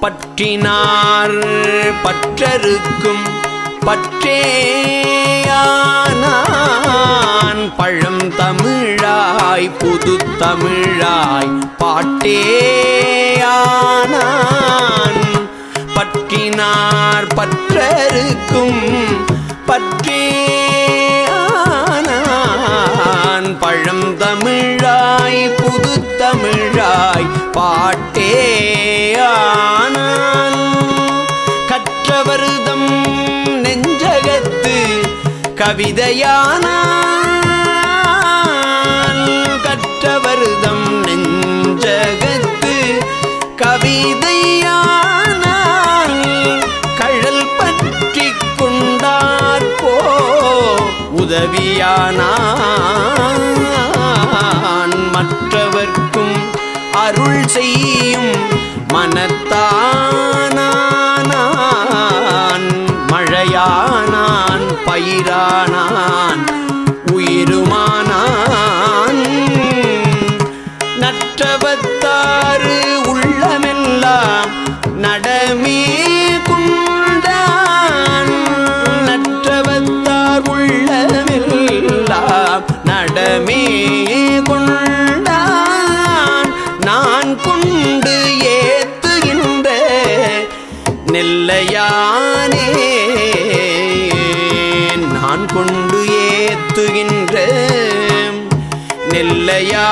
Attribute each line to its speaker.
Speaker 1: பற்றினார். பற்றருக்கும் பற்றேயானான். பழம் தமிழாய் புது தமிழாய் பாட்டேயானான். பற்றினார் பற்றருக்கும் பற்றேயானான். பழம் தமிழாய் புது தமிழாய் பாட்டேயா கற்றவருதம் நெஞ்சகத்து கவிதையானால் கற்றவருதம் நெஞ்சகத்து கவிதையான கழல் பற்றி கொண்டார்போ உதவியானான் மற்றவர்க்கும் அருள் செய்யும் மனத்தான் உயிரானான் உயிருமானான். நற்றவத்தாறு உள்ளமெல்லாம் நடமே குண்டான் நற்றவத்தார் உள்ளமெல்லாம் நடமே கொண்டான் நான் கொண்டு ஏத்துகின்ற நெல்லையா ஏத்துகின்ற நெல்லையா?